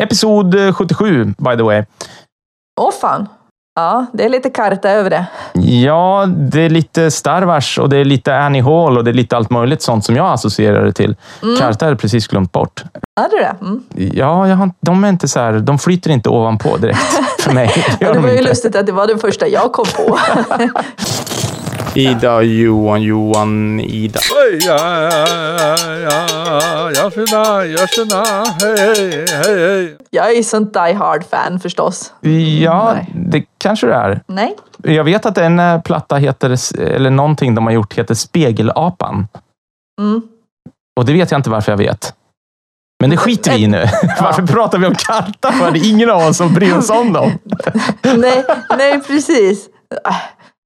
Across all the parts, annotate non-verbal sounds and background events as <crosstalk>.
Episod eh, 77, by the way. Åh fan. Ja, det är lite karta över det. Ja, det är lite Star Wars och det är lite Annie Hall och det är lite allt möjligt sånt som jag associerar det till. Karta hade jag precis glömt bort. Hade du det? Mm. Ja, jag har, de är inte så här, de flyter inte ovanpå direkt <laughs> för mig. Det Det de var ju inte. lustigt att det var det första jag kom på. <laughs> Ida, Johan, Johan, Ida. Ja, ja, ja, jag känner, jag känner, hej, hej, hej. Jag är ju sånt Die Hard-fan förstås. Ja, Nej. det kanske det är. Nej? Jag vet att en eh, platta heter, eller någonting de har gjort heter Spegelapan. Mm. Och det vet jag inte varför jag vet. Men det skiter vi i nu. <laughs> <laughs> Varför pratar vi om karta? För det är ingen av oss som bryr oss om dem. <laughs> Nej, nej, precis.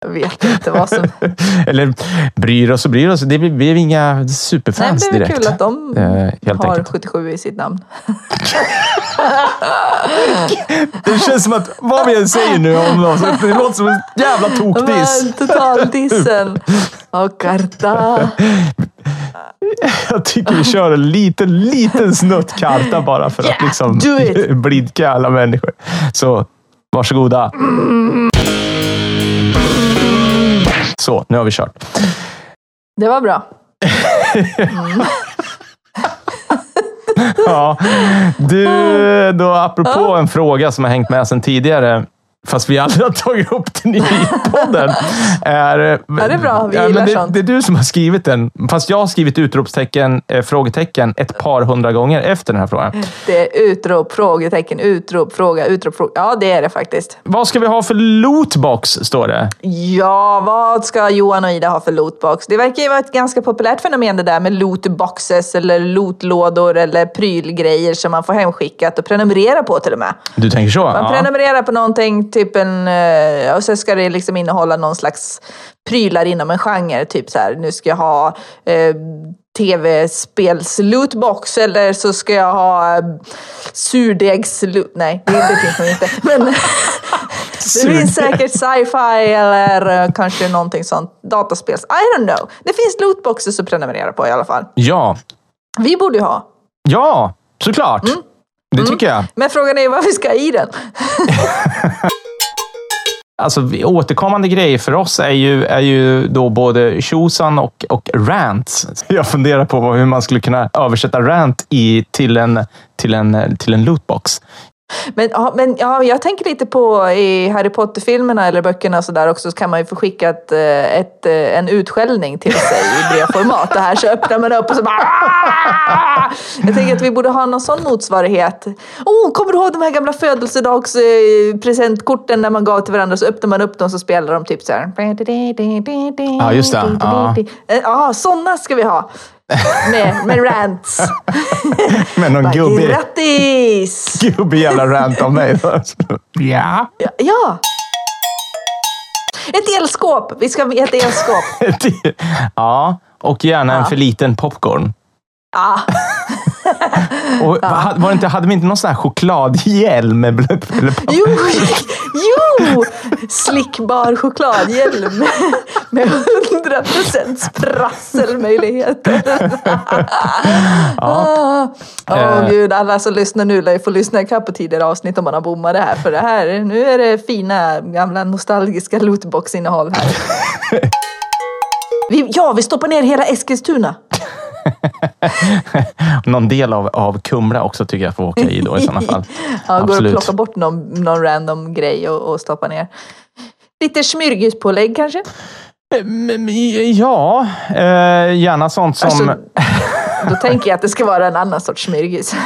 Jag vet inte vad som... <laughs> Eller bryr oss och bryr oss. Det vi är inga Nej, men superfans det är direkt. kul att de Eh, har enkelt. 77 i sitt namn. <laughs> Det känns som att vad vi än säger nu om så det låter som en jävla tokdiss. Totaldissen. <laughs> Och karta. Jag tycker vi kör en liten, liten snutt karta bara för att Yeah, liksom do it. blidka alla människor. Så varsågoda. Så, nu har vi kört. Det var bra. <laughs> Ja. Du, då apropå en fråga som har hängt med sedan tidigare, fast vi aldrig har tagit upp den i podden. Är, Ja, det är bra. Vi men gillar det, sånt. det är du som har skrivit den, fast jag har skrivit utropstecken, eh, frågetecken ett par hundra gånger efter den här frågan. Det är utrop, frågetecken, utrop, fråga, utrop, fråga. Ja, det är det faktiskt. Vad ska vi ha för lootbox, står det. Ja, vad ska Johan och Ida ha för lootbox? Det verkar ju vara ett ganska populärt fenomen det där med lootboxes eller lootlådor eller prylgrejer som man får hemskickat och prenumerera på till och med. Du tänker så? Man Ja. prenumererar på någonting, typ en... eh, Och så ska det liksom innehålla någon slags prylar inom en genre. Typ så här, nu ska jag ha eh, tv-spels lootbox eller så ska jag ha eh, surdegs. Nej, det, det finns nog inte. Men <laughs> det finns säkert sci-fi eller eh, kanske någonting sånt. Dataspels... I don't know. Det finns lootboxes att prenumerera på i alla fall. Ja, Vi borde ju ha. ja såklart. Mm. Det tycker jag. Men frågan är vad vi ska ha i den. <laughs> Alltså, återkommande grejer för oss är ju, är ju då både tjosan och, och rants. <laughs> Jag funderar på hur man skulle kunna översätta rant i, till, en, till, en, till en lootbox. Men, ja, men ja, jag tänker lite på i Harry Potter-filmerna eller böckerna och så där också så kan man ju få skicka ett, eh, ett, eh, en utskällning till sig i brevformat. Det här så öppnar man upp och så bara "Ah!" Jag tänker att vi borde ha någon sån motsvarighet. Oh, kommer du ihåg de här gamla födelsedagspresentkorten när man gav till varandra så öppnar man upp dem så spelar de typ så här. Ja, just det. Ja. Eh, Ja, sådana ska vi ha. Med, med rants. <laughs> Med någon gubbig, Grattis! <laughs> gubbig jävla rant av mig. Ja. Ja, Ja! Ett elskåp! Vi ska ha ett elskåp. <laughs> ja, och gärna en Ja. för liten popcorn. Ja. Och, var, var inte, hade vi inte någon sån här chokladhjälm? Jo! <laughs> Jo! Slickbar chokladhjälm med 100% prasselmöjligheter. Åh Eh. gud, alla som lyssnar nu lär ju få lyssna i på tidigare avsnitt om man har bommat det här. För det här, nu är det fina gamla nostalgiska lootbox-innehåll här. <laughs> Vi, ja, vi stoppar ner hela Eskilstuna. <laughs> <laughs> Någon del av, av Kumla också tycker jag får åka i då i sådana fall. <laughs> Ja, går och Absolut. plockar bort någon, någon random grej och, och stoppar ner. Lite smyrgispålägg kanske? Mm, Ja, eh, gärna sånt som... Alltså, <laughs> då tänker jag att det ska vara en annan sorts smyrgis.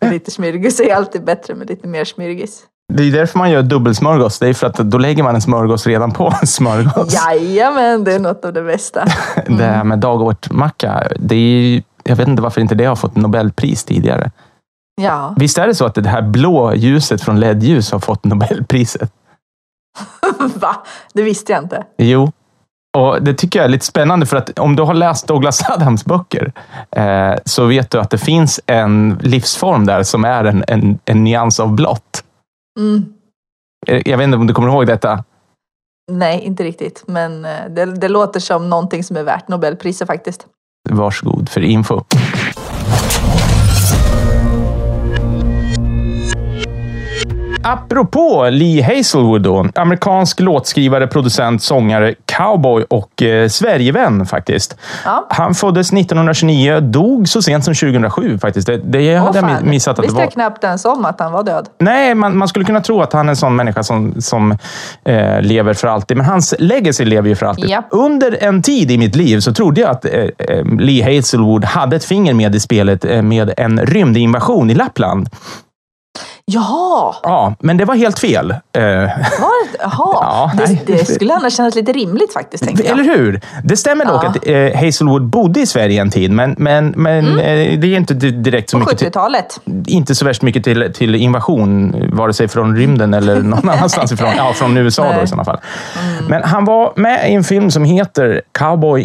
lite smyrgis är alltid bättre med lite mer smyrgis. Det är därför man gör dubbelsmörgås. Det är för att då lägger man en smörgås redan på en smörgås. Jajamän, det är något av det bästa. <laughs> Det här med dagårtmacka, det är, jag vet inte varför inte det har fått Nobelpris tidigare. Ja, Visst är det så att det här blå ljuset från LED-ljus har fått Nobelpriset? <laughs> va? Det visste jag inte. Jo. Och Det tycker jag är lite spännande för att om du har läst Douglas Adams böcker eh, så vet du att det finns en livsform där som är en, en, en nyans av blått. Mm. Eh, Jag vet inte om du kommer ihåg detta? Nej, inte riktigt. Men eh, det, det låter som någonting som är värt Nobelpriset faktiskt. Varsågod för info. Apropå Lee Hazelwood då. Amerikansk låtskrivare, producent, sångare, cowboy och eh, Sverigevän faktiskt. Ja. Han föddes 1929, dog så sent som 2007 faktiskt. Det, det Åh, hade jag missat att det Visste var. jag knappt ens om att han var död. Nej, man, man skulle kunna tro att han är en sån människa som, som eh, lever för alltid. Men hans legacy lever ju för alltid. Ja. Under en tid i mitt liv så trodde jag att eh, eh, Lee Hazelwood hade ett finger med i spelet eh, med en rymdinvasion i Lappland. Jaha, Ja, men det var helt fel. Eh, var det? Jaha. <laughs> Ja, det, det skulle annars kännas lite rimligt faktiskt, tänkte jag. Eller hur? Det stämmer dock Ja. att eh, Hazelwood bodde i Sverige en tid, men, men, men eh, det är inte di- direkt så Mm. På mycket till, 70-talet. inte så värst mycket till, till invasion, vare sig från rymden eller <laughs> någon annanstans ifrån. Ja, från USA då i sådana fall. Men han var med i en film som heter Cowboy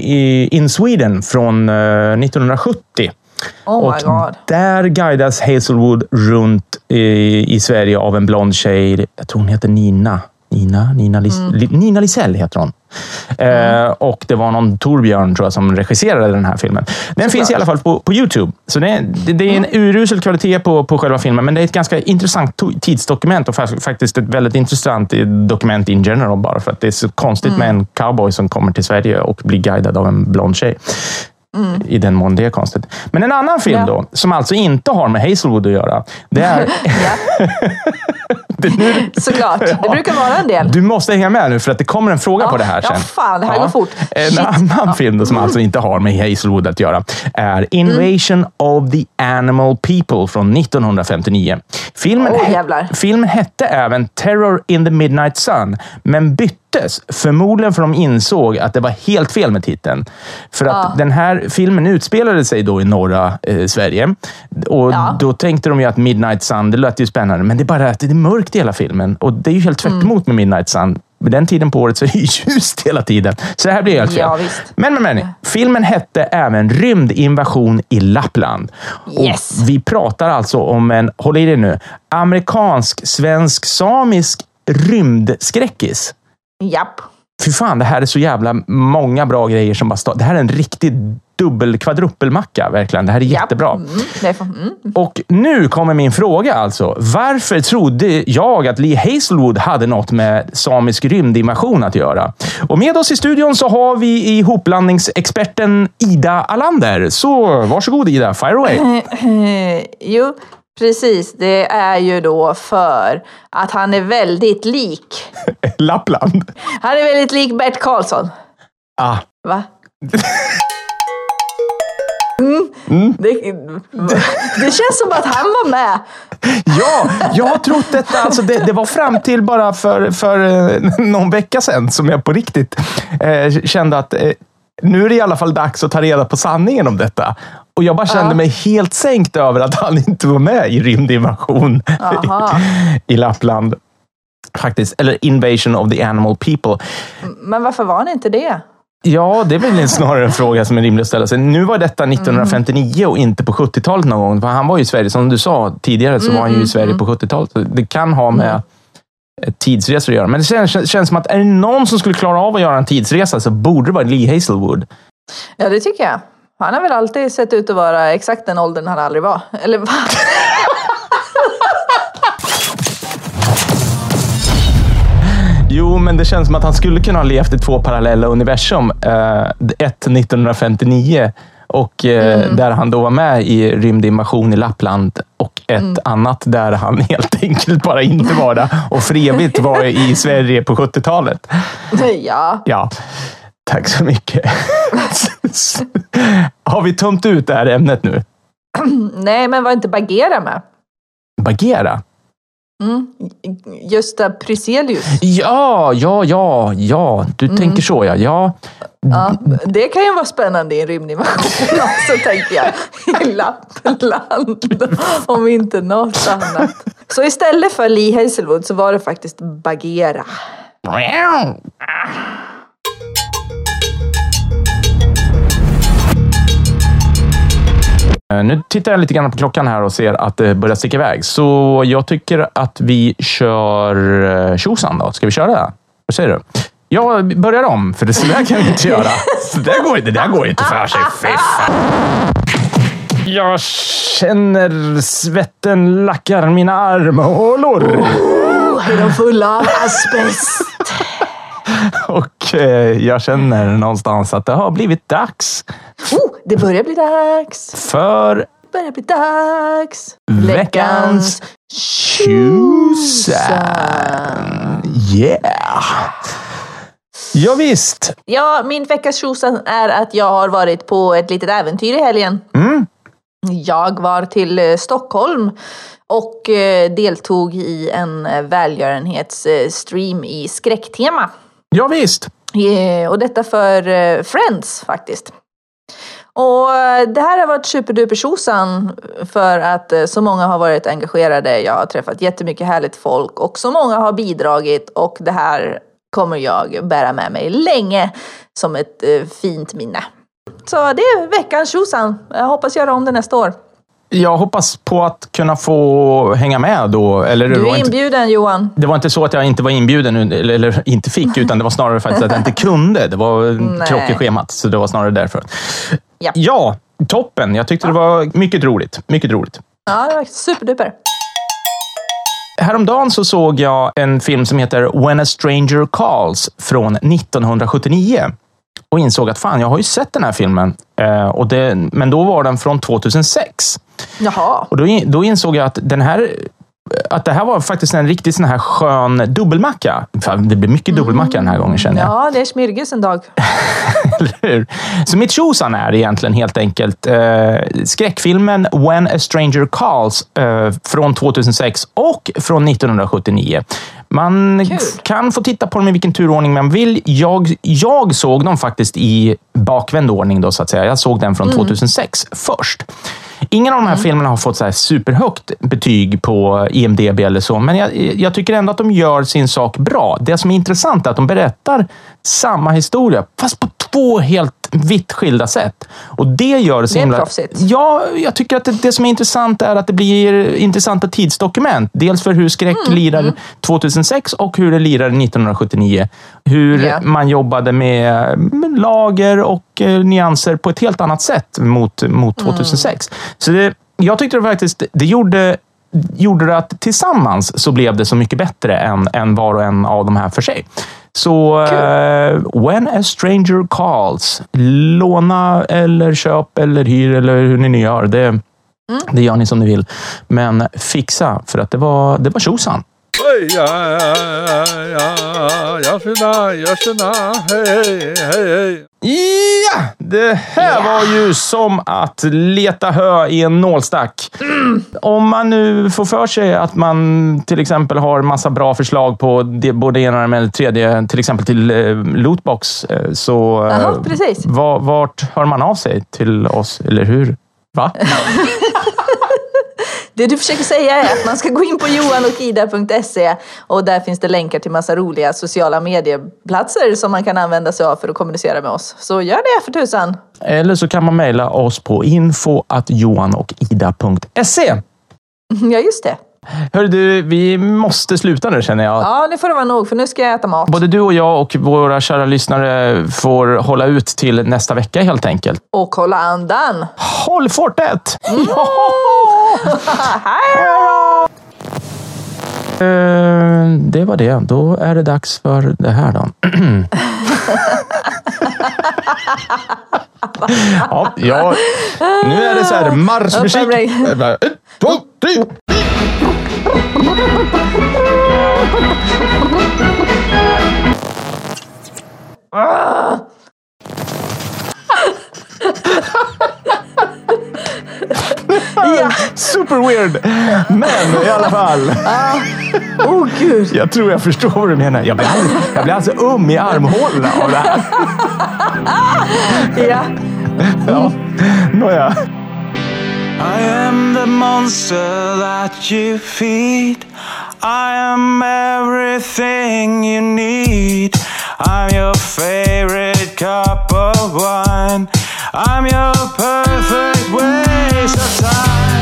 in Sweden från eh, 1970. Oh och god. där guidas Hazelwood runt i, i Sverige av en blond tjej. Jag tror hon heter Nina. Nina, Nina, Lis, Mm. Nina Lisell heter hon. Eh, och det var någon Torbjörn tror jag som regisserade den här filmen. Den finns i alla fall på, på Youtube. Så det är, det, det är en urusel kvalitet på, på själva filmen, men det är ett ganska intressant tidsdokument och fa- faktiskt ett väldigt intressant dokument in general bara för att det är så konstigt med en cowboy som kommer till Sverige och blir guidad av en blond tjej. I den mån det är konstigt. Men en annan film Ja. då, som alltså inte har med Hazelwood att göra. Det är... <laughs> Ja, <laughs> det nu, såklart. Det brukar vara en del. du måste hänga med nu för att det kommer en fråga Ja, på det här ja, sen. fan, det här går fort. En Shit. annan film då, som alltså inte har med Hazelwood att göra är Invasion Mm. of the Animal People från 1959. Filmen, Åh, he- filmen hette även Terror in the Midnight Sun, men byttes förmodligen för de insåg att det var helt fel med titeln. För att Ja. den här filmen utspelade sig då i norra eh, Sverige. Och Ja. Då tänkte de ju att Midnight Sun, det lät ju spännande, men det är bara att det är mörkt i hela filmen. Och det är ju helt tvärt Mm. med Midnight Sun. Vid den tiden på året så är det <laughs> ljust hela tiden. Så det här blir helt fel. Ja. Men, men, men. Filmen hette även Rymdinvasion i Lappland. Yes. Och vi pratar alltså om en, håll i dig nu, amerikansk, svensk, samisk rymdskräckis. Japp. Fy fan, det här är så jävla många bra grejer som bara står. Det här är en riktig dubbel kvadrupelmacka, verkligen. Det här är Japp. jättebra. Mm, mm. Och nu kommer min fråga alltså. Varför trodde jag att Lee Hazelwood hade något med samisk rymdinvasion att göra? Och med oss i studion så har vi ihoplandningsexperten Ida Alander. Så varsågod Ida, fire away. <laughs> Jo, precis. Det är ju då för att han är väldigt lik. <laughs> Lappland. Han är väldigt lik Bert Karlsson. Ah. Va? Mm. Det, det känns som att han var med. Ja, jag har trott detta. Alltså det, det var fram till bara för, för eh, någon vecka sedan som jag på riktigt eh, kände att eh, nu är det i alla fall dags att ta reda på sanningen om detta. Och jag bara kände Ja. mig helt sänkt över att han inte var med i rymdinvasion i, i Lappland. Faktiskt. Eller Invasion of the Animal People. Men varför var han inte det? Ja, det är väl snarare en fråga som är rimlig att ställa sig. Nu var detta 1959 och inte på 70-talet någon gång. För han var ju i Sverige, som du sa tidigare, så var han ju i Sverige på 70-talet. Så Det kan ha med tidsresor att göra. Men det känns, känns som att är det någon som skulle klara av att göra en tidsresa så borde det vara Lee Hazelwood. Ja, det tycker jag. Han har väl alltid sett ut att vara exakt den åldern han aldrig var. Eller va? <laughs> Jo, men det känns som att han skulle kunna ha levt i två parallella universum. Eh, ett 1959 och eh, där han då var med i rymdinvasion i Lappland och ett annat där han <laughs> helt enkelt bara inte var det och för evigt var i Sverige på 70-talet. <laughs> Ja. Ja, tack så mycket. <laughs> Har vi tömt ut det här ämnet nu? <clears throat> Nej, men var inte Bagheera med? Bagheera? Mm. Gösta Pryselius. Ja, ja, ja, ja. Du tänker så ja. ja. Ja, det kan ju vara spännande i en rymdinvasion <laughs> också, tänker jag. I Lappland, om inte något annat. Så istället för Lee Hazelwood så var det faktiskt Bagheera. Nu tittar jag lite grann på klockan här och ser att det börjar sticka iväg. Så jag tycker att vi kör eh, tjosan då. Ska vi köra det? Vad säger du? Jag börjar om, för det så där kan vi inte göra. <laughs> Så där går, det där går inte för sig. Fy fan. Jag känner svetten lackar mina armhålor. Oh, är de fulla av asbest? <laughs> Och eh, jag känner någonstans att det har blivit dags Oh, det börjar bli dags. för Det börjar bli dags. veckans tjosan. Yeah! Ja, visst. Ja, min veckas tjosan är att jag har varit på ett litet äventyr i helgen. Mm. Jag var till eh, Stockholm och eh, deltog i en eh, välgörenhetsstream i skräcktema. Ja, visst. Yeah, Och detta för eh, Friends faktiskt. Och eh, det här har varit superduper tjosan för att eh, så många har varit engagerade. Jag har träffat jättemycket härligt folk och så många har bidragit och det här kommer jag bära med mig länge som ett fint minne. Så det är veckans tjosan. Jag hoppas göra om det nästa år. Jag hoppas på att kunna få hänga med då. Eller Du är inte, inbjuden Johan. det var inte så att jag inte var inbjuden, eller, eller inte fick, utan det var snarare faktiskt att jag inte <laughs> kunde. Det var krock i schemat, så det var snarare därför. Ja. Ja, toppen. Jag tyckte det var mycket roligt. Mycket roligt. Ja, det var superduper. Häromdagen så såg jag en film som heter When a stranger calls från 1979 och insåg att fan, jag har ju sett den här filmen. Eh, och det, men då var den från 2006. Jaha. Och då, då insåg jag att den här att det här var faktiskt en riktigt sån här skön dubbelmacka. Fan, Det blir mycket dubbelmacka den här gången känner jag. Ja, det är smyrgus en dag. <laughs> Eller hur? Så mitt tjosan är egentligen helt enkelt eh, skräckfilmen When a stranger calls eh, från 2006 och från 1979. Man Kul. kan få titta på dem i vilken turordning man vill. Jag, jag såg dem faktiskt i bakvänd ordning. Då, så att säga. Jag såg den från 2006 först. Ingen av de här filmerna har fått så här superhögt betyg på IMDB eller så, men jag, jag tycker ändå att de gör sin sak bra. Det som är intressant är att de berättar samma historia, fast på två helt vitt skilda sätt. Och det gör det så Det är himla... proffsigt. Ja, jag tycker att det, det som är intressant är att det blir intressanta tidsdokument. Dels för hur skräck Mm, lirar 2006 och hur det lirar 1979. Hur Ja. man jobbade med, lager och eh, nyanser på ett helt annat sätt mot, mot Mm. 2006. Så det, jag tyckte det faktiskt, det gjorde gjorde det att tillsammans så blev det så mycket bättre än, än var och en av de här för sig. Så eh, When a stranger calls, låna eller köp eller hyr eller hur ni nu gör. Det, det gör ni som ni vill. Men fixa, för att det var, det var tjosan. Oj, ja, ja, ja, ja, hej, hej, hej. Ja, det här Ja. var ju som att leta hö i en nålstack. Om man nu får för sig att man till exempel har massa bra förslag på det, både ena det tredje, till exempel till eh, Lootbox, eh, så eh, Jaha, precis. va- vart hör man av sig till oss, eller hur? Va? <laughs> Det du försöker säga är att man ska gå in på johanochida.se och där finns det länkar till massa roliga sociala medieplatser som man kan använda sig av för att kommunicera med oss. Så gör det för tusan! Eller så kan man mejla oss på info johanochida.se. <laughs> Ja, just det. Hörru du, vi måste sluta nu känner jag. Ja, nu får det vara nog för nu ska jag äta mat. Både du och jag och våra kära lyssnare får hålla ut till nästa vecka helt enkelt. Och hålla andan! Håll fortet! <laughs> Ja! Hej då! Eh, Det var det. Då är det dags för det här då. ja, ja, nu är det så här marschmusik. Dig. Ett, två, tre. Ja. Super weird. Men i alla fall. Oh gud! Jag tror jag förstår vad du menar. Jag blir alltså, jag blir alltså um i armhålorna av det här. Ja. Ja. Nåja. I am the monster that you feed. I am everything you need. I'm your favorite cup of wine. I'm your perfect waste of time.